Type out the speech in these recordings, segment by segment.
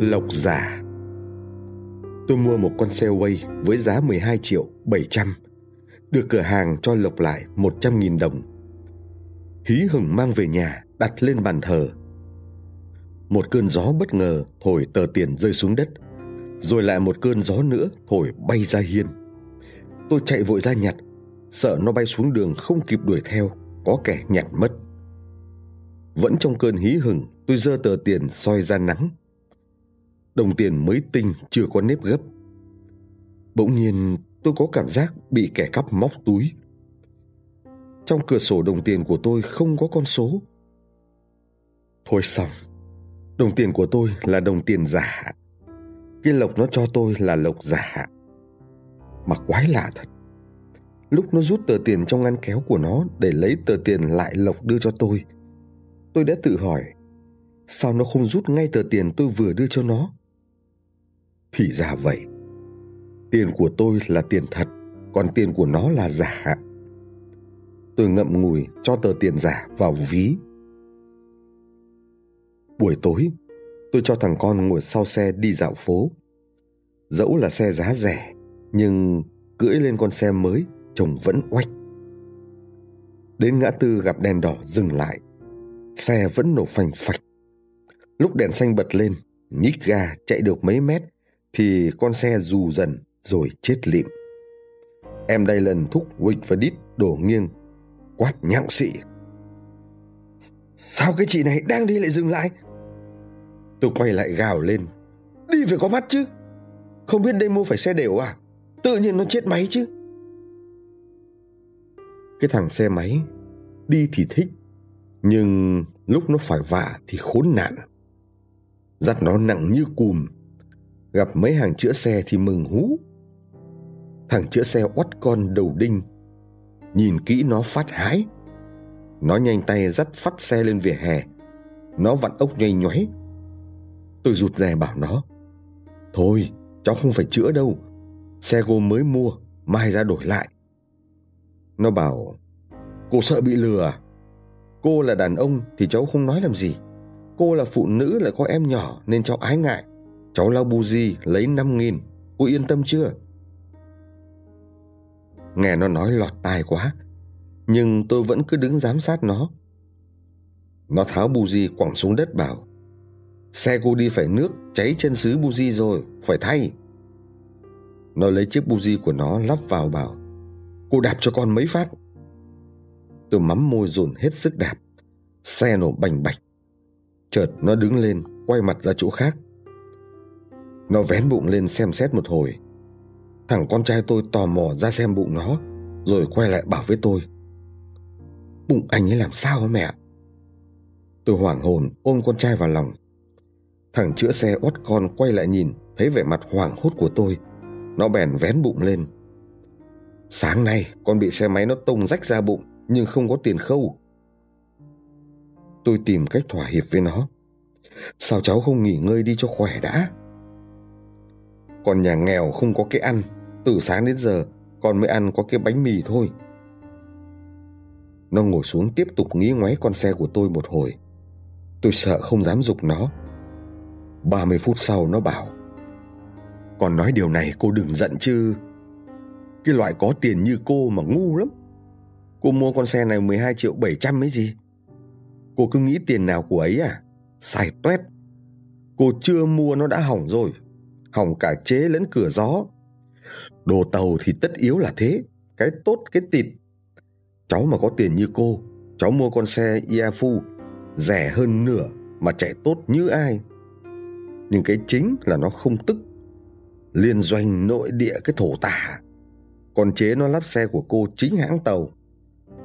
Lộc giả. Tôi mua một con xe Way với giá 12 triệu 700 Được cửa hàng cho Lộc lại 100 nghìn đồng. Hí hửng mang về nhà, đặt lên bàn thờ. Một cơn gió bất ngờ thổi tờ tiền rơi xuống đất. Rồi lại một cơn gió nữa thổi bay ra hiên. Tôi chạy vội ra nhặt, Sợ nó bay xuống đường không kịp đuổi theo, Có kẻ nhặt mất. Vẫn trong cơn hí hửng, Tôi giơ tờ tiền soi ra nắng. Đồng tiền mới tinh chưa có nếp gấp. Bỗng nhiên, tôi có cảm giác bị kẻ cắp móc túi. Trong cửa sổ đồng tiền của tôi không có con số. Thôi xong, Đồng tiền của tôi là đồng tiền giả Cái lộc nó cho tôi là lộc giả Mà quái lạ thật, Lúc nó rút tờ tiền trong ngăn kéo của nó Để lấy tờ tiền lại lộc đưa cho tôi Tôi đã tự hỏi, Sao nó không rút ngay tờ tiền tôi vừa đưa cho nó? Thì ra vậy. Tiền của tôi là tiền thật Còn tiền của nó là giả Tôi ngậm ngùi cho tờ tiền giả vào ví. Buổi tối Tôi cho thằng con ngồi sau xe đi dạo phố. Dẫu là xe giá rẻ Nhưng cưỡi lên con xe mới chồng vẫn oách. Đến ngã tư gặp đèn đỏ dừng lại Xe vẫn nổ phành phạch. Lúc đèn xanh bật lên, nhích ga chạy được mấy mét thì con xe dù dần rồi chết lịm. Em đây lần thúc Wick và Đít đổ nghiêng, quát nhặng xị. Sao cái chị này đang đi lại dừng lại? Tôi quay lại gào lên. Đi phải có mắt chứ. Không biết đây mua phải xe đều à? Tự nhiên nó chết máy chứ. Cái thằng xe máy đi thì thích nhưng lúc nó phải vạ thì khốn nạn dắt nó nặng như cùm gặp mấy hàng chữa xe thì mừng hú. Thằng chữa xe oắt con đầu đinh, nhìn kỹ nó phát hái. Nó nhanh tay dắt phát xe lên vỉa hè. Nó vặn ốc nhoay nhoáy. Tôi rụt rè bảo nó, thôi, cháu không phải chữa đâu. Xe gôm mới mua, mai ra đổi lại. Nó bảo, cô sợ bị lừa à? Cô là đàn ông thì cháu không nói làm gì. Cô là phụ nữ lại có em nhỏ nên cháu ái ngại. Cháu lau di lấy 5 nghìn. Cô yên tâm chưa? Nghe nó nói lọt tai quá. Nhưng tôi vẫn cứ đứng giám sát nó. Nó tháo buji quẳng xuống đất bảo. Xe cô đi phải nước cháy chân xứ di rồi. Phải thay. Nó lấy chiếc buji của nó lắp vào bảo. Cô đạp cho con mấy phát. Tôi mắm môi dồn hết sức đạp. Xe nổ bành bạch Chợt nó đứng lên, quay mặt ra chỗ khác. Nó vén bụng lên xem xét một hồi. Thằng con trai tôi tò mò ra xem bụng nó, rồi quay lại bảo với tôi. Bụng anh ấy làm sao hả mẹ? Tôi hoảng hồn ôm con trai vào lòng. Thằng chữa xe oắt con quay lại nhìn, thấy vẻ mặt hoảng hốt của tôi. Nó bèn vén bụng lên. Sáng nay con bị xe máy nó tông rách ra bụng, nhưng không có tiền khâu tôi tìm cách thỏa hiệp với nó sao cháu không nghỉ ngơi đi cho khỏe đã còn nhà nghèo không có cái ăn, từ sáng đến giờ con mới ăn có cái bánh mì thôi nó ngồi xuống tiếp tục nghĩ ngoáy con xe của tôi một hồi tôi sợ không dám dục nó ba mươi phút sau nó bảo còn nói điều này cô đừng giận chứ Cái loại có tiền như cô mà ngu lắm Cô mua con xe này 12 triệu 700 mấy gì Cô cứ nghĩ tiền nào của ấy à? Xài toét. Cô chưa mua nó đã hỏng rồi. Hỏng cả chế lẫn cửa gió. Đồ tàu thì tất yếu là thế. Cái tốt cái tịt. Cháu mà có tiền như cô, cháu mua con xe Iafu rẻ hơn nửa mà chạy tốt như ai. Nhưng cái chính là nó không tức. Liên doanh nội địa cái thổ tả. Còn chế nó lắp xe của cô chính hãng tàu.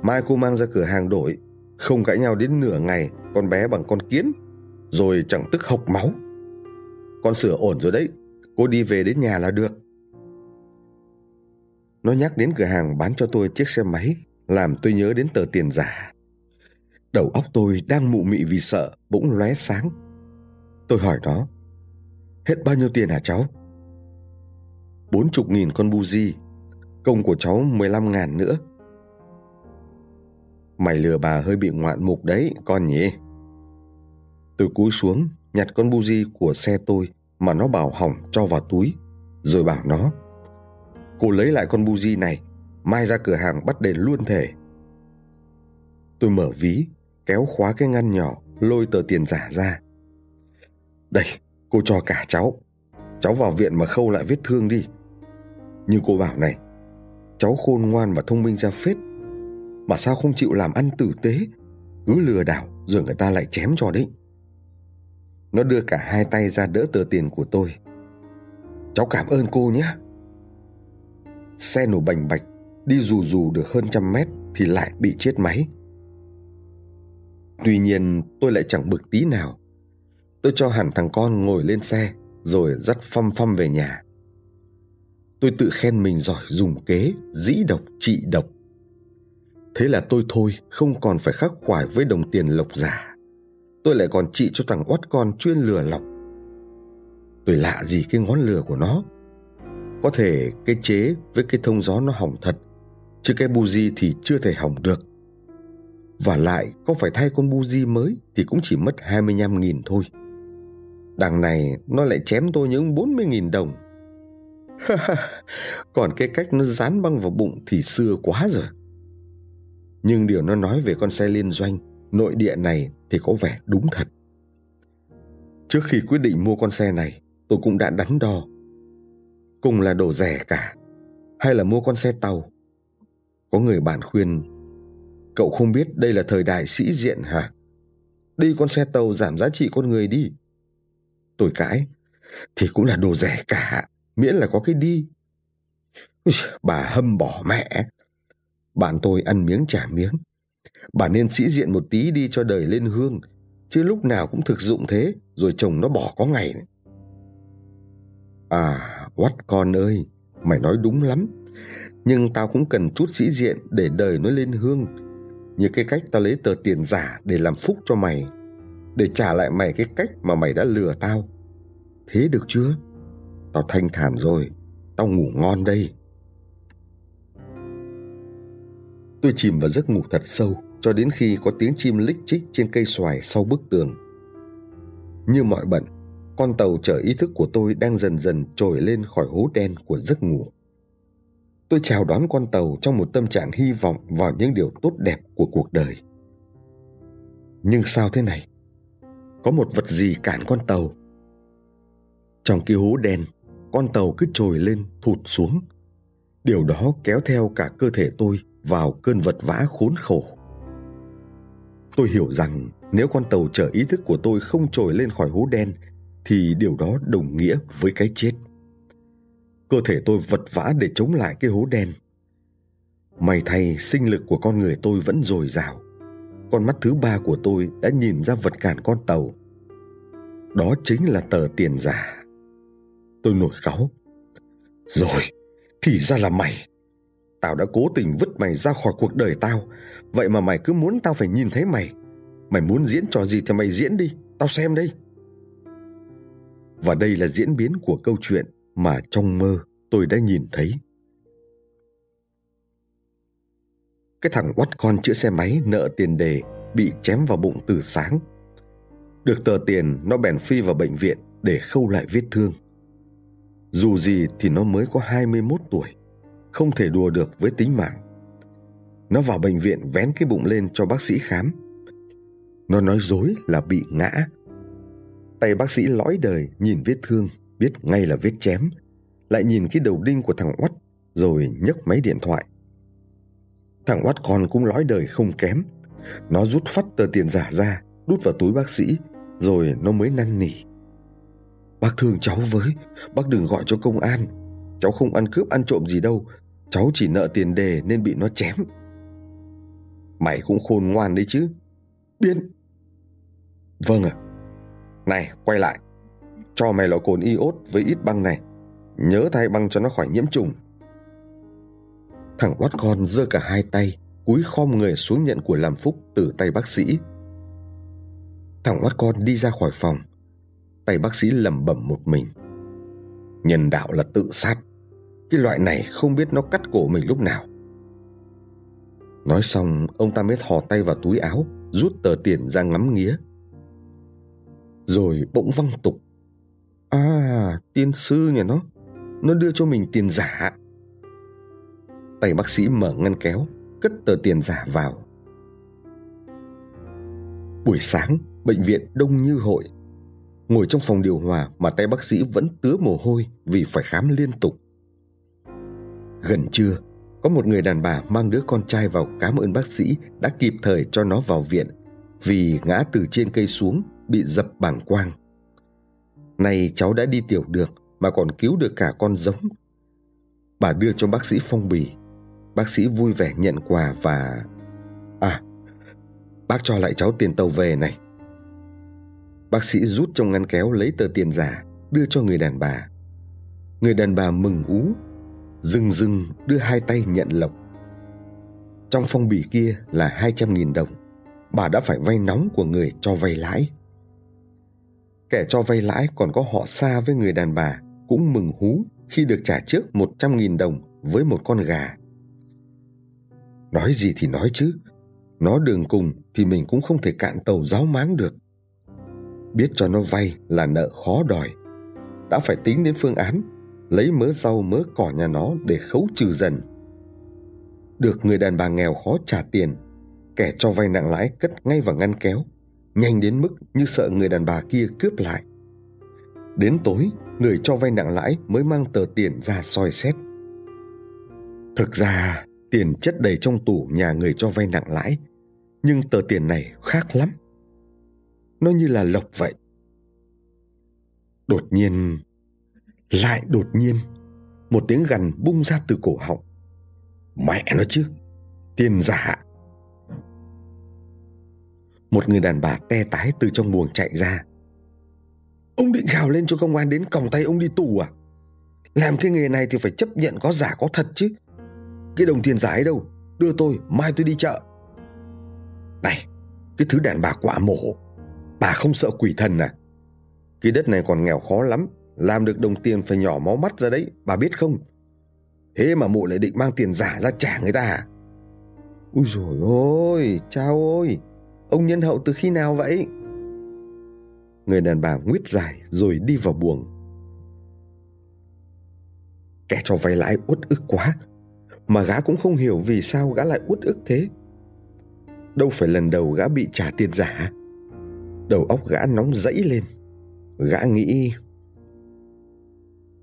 Mai cô mang ra cửa hàng đổi không cãi nhau đến nửa ngày Con bé bằng con kiến Rồi chẳng tức hộc máu Con sửa ổn rồi đấy Cô đi về đến nhà là được. Nó nhắc đến cửa hàng bán cho tôi chiếc xe máy Làm tôi nhớ đến tờ tiền giả. Đầu óc tôi đang mụ mị vì sợ Bỗng lóe sáng. Tôi hỏi nó Hết bao nhiêu tiền hả cháu? Bốn chục nghìn con buji Công của cháu mười lăm ngàn nữa. Mày lừa bà hơi bị ngoạn mục đấy, con nhỉ? Tôi cúi xuống, nhặt con buji của xe tôi, mà nó bảo hỏng cho vào túi, rồi bảo nó Cô lấy lại con buji này, mai ra cửa hàng bắt đền luôn thể. Tôi mở ví, kéo khóa cái ngăn nhỏ, lôi tờ tiền giả ra. Đây, cô cho cả cháu. Cháu vào viện mà khâu lại vết thương đi. Nhưng cô bảo này, cháu khôn ngoan và thông minh ra phết. Mà sao không chịu làm ăn tử tế, cứ lừa đảo rồi người ta lại chém cho đấy. Nó đưa cả hai tay ra đỡ tờ tiền của tôi. Cháu cảm ơn cô nhé. Xe nổ bành bạch, đi rù rù được hơn trăm mét thì lại bị chết máy. Tuy nhiên tôi lại chẳng bực tí nào. Tôi cho hẳn thằng con ngồi lên xe rồi dắt phăm phăm về nhà. Tôi tự khen mình giỏi dùng kế, dĩ độc trị độc. Thế là tôi thôi không còn phải khắc khoải với đồng tiền lộc giả. Tôi lại còn trị cho thằng oát con chuyên lừa lọc. Tôi lạ gì cái ngón lừa của nó. Có thể cái chế với cái thông gió nó hỏng thật, chứ cái buji thì chưa thể hỏng được. Và lại có phải thay con buji mới thì cũng chỉ mất 25.000 thôi. Đằng này nó lại chém tôi những 40.000 đồng. Còn cái cách nó dán băng vào bụng thì xưa quá rồi. Nhưng điều nó nói về con xe liên doanh nội địa này thì có vẻ đúng thật. Trước khi quyết định mua con xe này, tôi cũng đã đắn đo. Cùng là đồ rẻ cả, hay là mua con xe tàu? Có người bạn khuyên, cậu không biết đây là thời đại sĩ diện hả? Đi con xe tàu giảm giá trị con người đi. Tôi cãi, thì cũng là đồ rẻ cả, miễn là có cái đi. Bà hâm bỏ mẹ. Bạn tôi ăn miếng trả miếng. Bà nên sĩ diện một tí đi cho đời lên hương, chứ lúc nào cũng thực dụng thế, rồi chồng nó bỏ có ngày. À, Oát con ơi, mày nói đúng lắm. Nhưng tao cũng cần chút sĩ diện để đời nó lên hương. Như cái cách tao lấy tờ tiền giả để làm phúc cho mày. Để trả lại mày cái cách mà mày đã lừa tao. Thế được chưa? Tao thanh thản rồi. Tao ngủ ngon đây. Tôi chìm vào giấc ngủ thật sâu cho đến khi có tiếng chim lích chích trên cây xoài sau bức tường. Như mọi bận, con tàu chở ý thức của tôi đang dần dần trồi lên khỏi hố đen của giấc ngủ. Tôi chào đón con tàu trong một tâm trạng hy vọng vào những điều tốt đẹp của cuộc đời. Nhưng sao thế này? Có một vật gì cản con tàu? Trong cái hố đen, con tàu cứ trồi lên, thụt xuống. Điều đó kéo theo cả cơ thể tôi vào cơn vật vã khốn khổ. Tôi hiểu rằng nếu con tàu chở ý thức của tôi không trồi lên khỏi hố đen thì điều đó đồng nghĩa với cái chết. Cơ thể tôi vật vã để chống lại cái hố đen. May thay sinh lực của con người tôi vẫn dồi dào. Con mắt thứ ba của tôi đã nhìn ra vật cản con tàu. Đó chính là tờ tiền giả. Tôi nổi cáu. Rồi, thì ra là mày. Tao đã cố tình vứt mày ra khỏi cuộc đời tao. Vậy mà mày cứ muốn tao phải nhìn thấy mày. Mày muốn diễn trò gì thì mày diễn đi. Tao xem đây. Và đây là diễn biến của câu chuyện mà trong mơ tôi đã nhìn thấy. Cái thằng quắt con chữa xe máy nợ tiền đề bị chém vào bụng từ sáng. Được tờ tiền nó bèn phi vào bệnh viện để khâu lại vết thương. Dù gì thì nó mới có 21 tuổi, không thể đùa được với tính mạng. Nó vào bệnh viện vén cái bụng lên cho bác sĩ khám. Nó nói dối là bị ngã Tay bác sĩ lõi đời nhìn vết thương, biết ngay là vết chém. Lại nhìn cái đầu đinh của thằng Oắt, rồi nhấc máy điện thoại. Thằng Oắt còn cũng lõi đời không kém. Nó rút phát tờ tiền giả ra, đút vào túi bác sĩ, rồi nó mới năn nỉ. Bác thương cháu với, bác đừng gọi cho công an. Cháu không ăn cướp ăn trộm gì đâu, cháu chỉ nợ tiền đề nên bị nó chém. Mày cũng khôn ngoan đấy chứ. Biên. Vâng ạ. À. Này, quay lại. Cho mày lọ cồn iốt với ít băng này. Nhớ thay băng cho nó khỏi nhiễm trùng. Thằng quát con giơ cả hai tay, cúi khom người xuống nhận của làm phúc từ tay bác sĩ. Thằng quát con đi ra khỏi phòng. Tay bác sĩ lẩm bẩm một mình. Nhân đạo là tự sát. Cái loại này không biết nó cắt cổ mình lúc nào. Nói xong, ông ta mới thò tay vào túi áo, rút tờ tiền ra ngắm nghía. Rồi bỗng văng tục. À, tiên sư nhà nó Nó đưa cho mình tiền giả Tay bác sĩ mở ngăn kéo Cất tờ tiền giả vào. Buổi sáng Bệnh viện đông như hội. Ngồi trong phòng điều hòa Mà tay bác sĩ vẫn tứa mồ hôi Vì phải khám liên tục. Gần trưa Có một người đàn bà mang đứa con trai vào cảm ơn bác sĩ Đã kịp thời cho nó vào viện Vì ngã từ trên cây xuống Bị dập bảng quang nay cháu đã đi tiểu được Mà còn cứu được cả con giống Bà đưa cho bác sĩ phong bì Bác sĩ vui vẻ nhận quà và... À, bác cho lại cháu tiền tàu về này. Bác sĩ rút trong ngăn kéo lấy tờ tiền giả, đưa cho người đàn bà. Người đàn bà mừng ú, dưng dưng đưa hai tay nhận lộc. Trong phong bì kia là 200.000 đồng. Bà đã phải vay nóng của người cho vay lãi. Kẻ cho vay lãi còn có họ xa với người đàn bà cũng mừng hú khi được trả trước 100.000 đồng với một con gà. Nói gì thì nói chứ, nó đường cùng thì mình cũng không thể cạn tàu giáo máng được. Biết cho nó vay là nợ khó đòi. Đã phải tính đến phương án, lấy mớ rau mớ cỏ nhà nó để khấu trừ dần. Được người đàn bà nghèo khó trả tiền, kẻ cho vay nặng lãi cất ngay vào ngăn kéo, nhanh đến mức như sợ người đàn bà kia cướp lại. Đến tối, người cho vay nặng lãi mới mang tờ tiền ra soi xét. Thực ra, Tiền chất đầy trong tủ nhà người cho vay nặng lãi, nhưng tờ tiền này khác lắm. Nó như là lộc vậy. Đột nhiên, lại đột nhiên, một tiếng gằn bung ra từ cổ họng. Mẹ nó chứ, tiền giả. Một người đàn bà te tái từ trong buồng chạy ra. Ông định gào lên cho công an đến còng tay ông đi tù à? Làm cái nghề này thì phải chấp nhận có giả có thật chứ. Cái đồng tiền giả ấy đâu Đưa tôi mai tôi đi chợ Này Cái thứ đàn bà quả mổ Bà không sợ quỷ thần à Cái đất này còn nghèo khó lắm làm được đồng tiền phải nhỏ máu mắt ra đấy, Bà biết không? Thế mà mụ lại định mang tiền giả ra trả người ta à? Ui dồi ôi, Chao ơi, Ông nhân hậu từ khi nào vậy? Người đàn bà nguyết dài Rồi đi vào buồng. Kẻ cho vay lãi uất ức quá, mà gã cũng không hiểu vì sao gã lại uất ức thế. Đâu phải lần đầu gã bị trả tiền giả. Đầu óc gã nóng dẫy lên. Gã nghĩ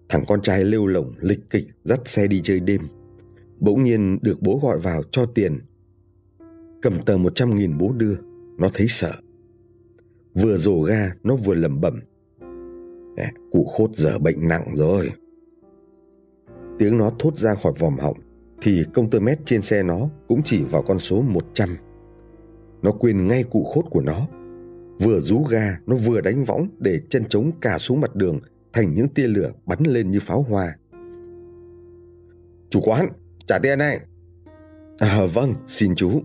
thằng con trai lêu lỏng lịch kịch dắt xe đi chơi đêm. Bỗng nhiên được bố gọi vào cho tiền. Cầm tờ một trăm nghìn bố đưa nó thấy sợ. Vừa rổ ga nó vừa lẩm bẩm. Cụ khốt giờ bệnh nặng rồi. Tiếng nó thốt ra khỏi vòm họng thì công tơ mét trên xe nó cũng chỉ vào con số 100. Nó quên ngay cụ khốt của nó. Vừa rú ga, nó vừa đánh võng để chân trống cả xuống mặt đường thành những tia lửa bắn lên như pháo hoa. Chủ quán, trả tiền này. À vâng, xin chú.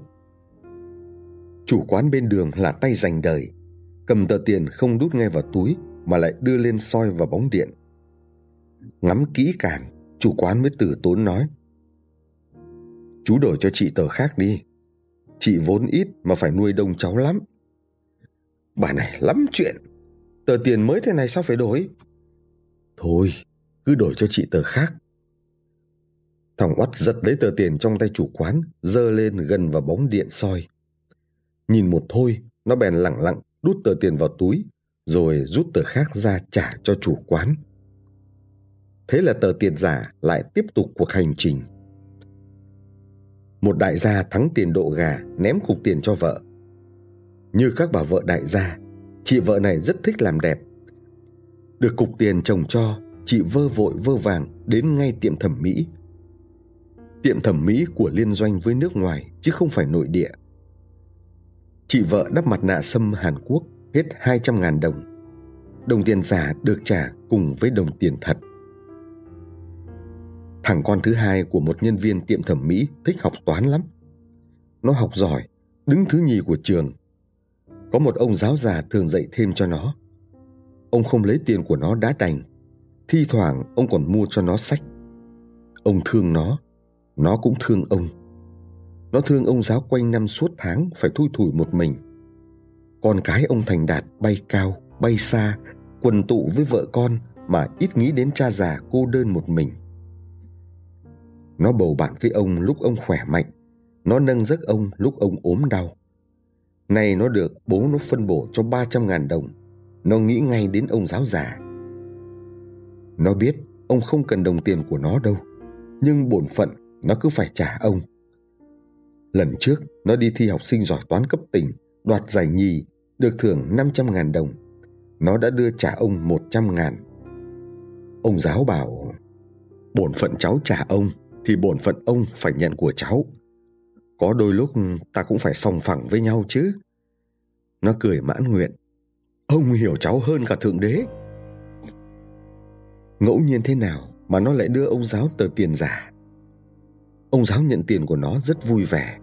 Chủ quán bên đường là tay dành đời. Cầm tờ tiền không đút ngay vào túi mà lại đưa lên soi vào bóng điện. Ngắm kỹ càng, chủ quán mới từ tốn nói – Chú đổi cho chị tờ khác đi. Chị vốn ít mà phải nuôi đông cháu lắm. Bà này lắm chuyện. Tờ tiền mới thế này sao phải đổi? Thôi, cứ đổi cho chị tờ khác. Thằng oắt giật lấy tờ tiền trong tay chủ quán, dơ lên gần vào bóng điện soi. Nhìn một thôi, nó bèn lặng lặng đút tờ tiền vào túi, rồi rút tờ khác ra trả cho chủ quán. Thế là tờ tiền giả lại tiếp tục cuộc hành trình một đại gia thắng tiền độ gà ném cục tiền cho vợ. Như các bà vợ đại gia, chị vợ này rất thích làm đẹp. Được cục tiền chồng cho, chị vơ vội vơ vàng đến ngay tiệm thẩm mỹ. Tiệm thẩm mỹ của liên doanh với nước ngoài chứ không phải nội địa. Chị vợ đắp mặt nạ sâm Hàn Quốc hết 200.000 đồng. Đồng tiền giả được trả cùng với đồng tiền thật. Thằng con thứ hai của một nhân viên tiệm thẩm mỹ thích học toán lắm. Nó học giỏi, đứng thứ nhì của trường. Có một ông giáo già thường dạy thêm cho nó. Ông không lấy tiền của nó đã đành. Thi thoảng ông còn mua cho nó sách. Ông thương nó, nó cũng thương ông. Nó thương ông giáo quanh năm suốt tháng phải thui thủi một mình. Con cái ông thành đạt bay cao, bay xa, quần tụ với vợ con mà ít nghĩ đến cha già cô đơn một mình. Nó bầu bạn với ông lúc ông khỏe mạnh, nó nâng giấc ông lúc ông ốm đau. nay nó được bố nó phân bổ cho 300 ngàn đồng, nó nghĩ ngay đến ông giáo già. Nó biết ông không cần đồng tiền của nó đâu, nhưng bổn phận nó cứ phải trả ông. Lần trước, nó đi thi học sinh giỏi toán cấp tỉnh, đoạt giải nhì, được thưởng 500 ngàn đồng. Nó đã đưa trả ông 100 ngàn. Ông giáo bảo, bổn phận cháu trả ông, thì bổn phận ông phải nhận của cháu. Có đôi lúc ta cũng phải sòng phẳng với nhau chứ. Nó cười mãn nguyện. Ông hiểu cháu hơn cả Thượng Đế. Ngẫu nhiên thế nào mà nó lại đưa ông giáo tờ tiền giả. Ông giáo nhận tiền của nó rất vui vẻ.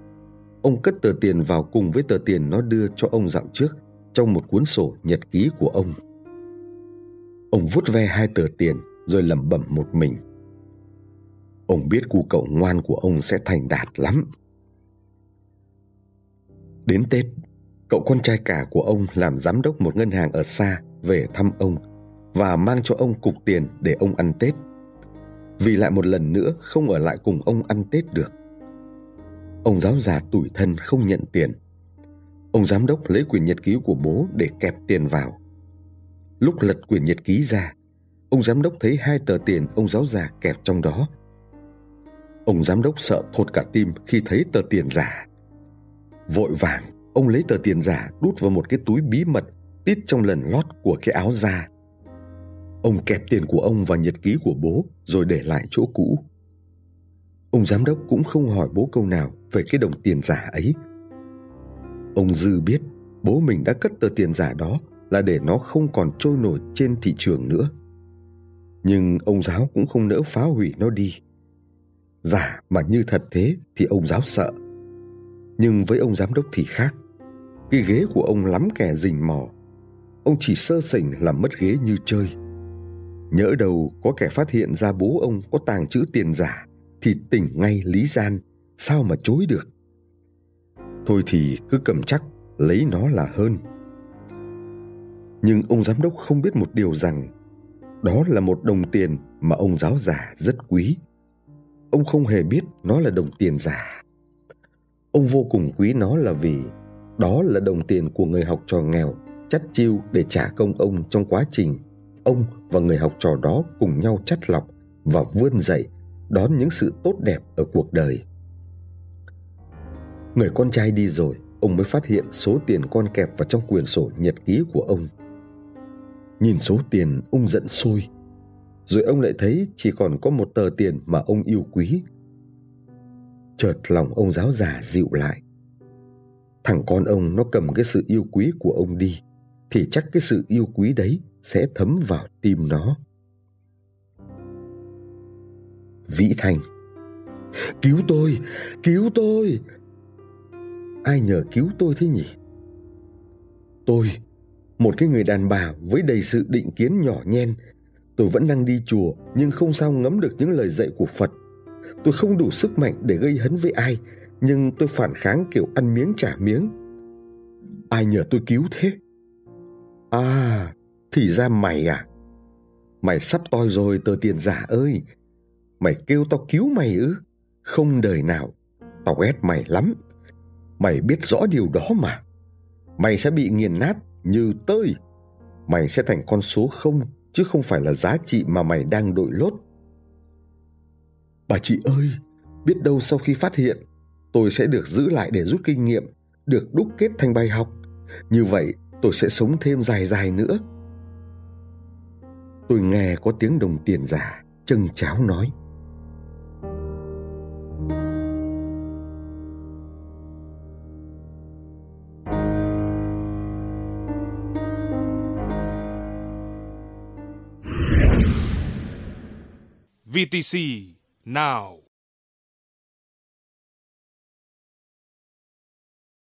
Ông cất tờ tiền vào cùng với tờ tiền nó đưa cho ông dạo trước trong một cuốn sổ nhật ký của ông. Ông vút ve hai tờ tiền rồi lẩm bẩm một mình. Ông biết cu cậu ngoan của ông sẽ thành đạt lắm. Đến Tết, cậu con trai cả của ông làm giám đốc một ngân hàng ở xa về thăm ông và mang cho ông cục tiền để ông ăn Tết. Vì lại một lần nữa không ở lại cùng ông ăn Tết được. Ông giáo già tủi thân không nhận tiền. Ông giám đốc lấy quyển nhật ký của bố để kẹp tiền vào. Lúc lật quyển nhật ký ra, ông giám đốc thấy hai tờ tiền ông giáo già kẹp trong đó. Ông giám đốc sợ thột cả tim khi thấy tờ tiền giả. Vội vàng, ông lấy tờ tiền giả, đút vào một cái túi bí mật, tít trong lần lót của cái áo da. Ông kẹp tiền của ông vào nhật ký của bố, rồi để lại chỗ cũ. Ông giám đốc cũng không hỏi bố câu nào về cái đồng tiền giả ấy. Ông Dư biết bố mình đã cất tờ tiền giả đó là để nó không còn trôi nổi trên thị trường nữa. Nhưng ông giáo cũng không nỡ phá hủy nó đi. Giả mà như thật thế thì ông giáo sợ. Nhưng với ông giám đốc thì khác. Cái ghế của ông lắm kẻ rình mò. Ông chỉ sơ sỉnh làm mất ghế như chơi. Nhỡ đầu có kẻ phát hiện ra bố ông có tàng trữ tiền giả thì tỉnh ngay lý gian, sao mà chối được. Thôi thì cứ cầm chắc, lấy nó là hơn. Nhưng ông giám đốc không biết một điều rằng đó là một đồng tiền mà ông giáo giả rất quý. Ông không hề biết nó là đồng tiền giả. Ông vô cùng quý nó là vì đó là đồng tiền của người học trò nghèo chắt chiêu để trả công ông trong quá trình ông và người học trò đó cùng nhau chắt lọc và vươn dậy đón những sự tốt đẹp ở cuộc đời. Người con trai đi rồi, ông mới phát hiện số tiền con kẹp vào trong quyển sổ nhật ký của ông. Nhìn số tiền, ông giận sôi. Rồi ông lại thấy chỉ còn có một tờ tiền mà ông yêu quý. Chợt lòng ông giáo già dịu lại. Thằng con ông nó cầm cái sự yêu quý của ông đi, thì chắc cái sự yêu quý đấy sẽ thấm vào tim nó. Vĩ Thành Cứu tôi! Cứu tôi! Ai nhờ cứu tôi thế nhỉ? Tôi, một cái người đàn bà với đầy sự định kiến nhỏ nhen, tôi vẫn đang đi chùa nhưng không sao ngấm được những lời dạy của Phật. Tôi không đủ sức mạnh để gây hấn với ai, nhưng tôi phản kháng kiểu ăn miếng trả miếng. Ai nhờ tôi cứu thế? À, thì ra mày à? Mày sắp toi rồi tờ tiền giả ơi. Mày kêu tao cứu mày ư? Không đời nào. Tao ghét mày lắm. Mày biết rõ điều đó mà. Mày sẽ bị nghiền nát như tơi. Mày sẽ thành con số không chứ không phải là giá trị mà mày đang đội lốt. Bà chị ơi, biết đâu sau khi phát hiện, tôi sẽ được giữ lại để rút kinh nghiệm, được đúc kết thành bài học. Như vậy, tôi sẽ sống thêm dài dài nữa. Tôi nghe có tiếng đồng tiền giả, chân cháo nói. VTC now.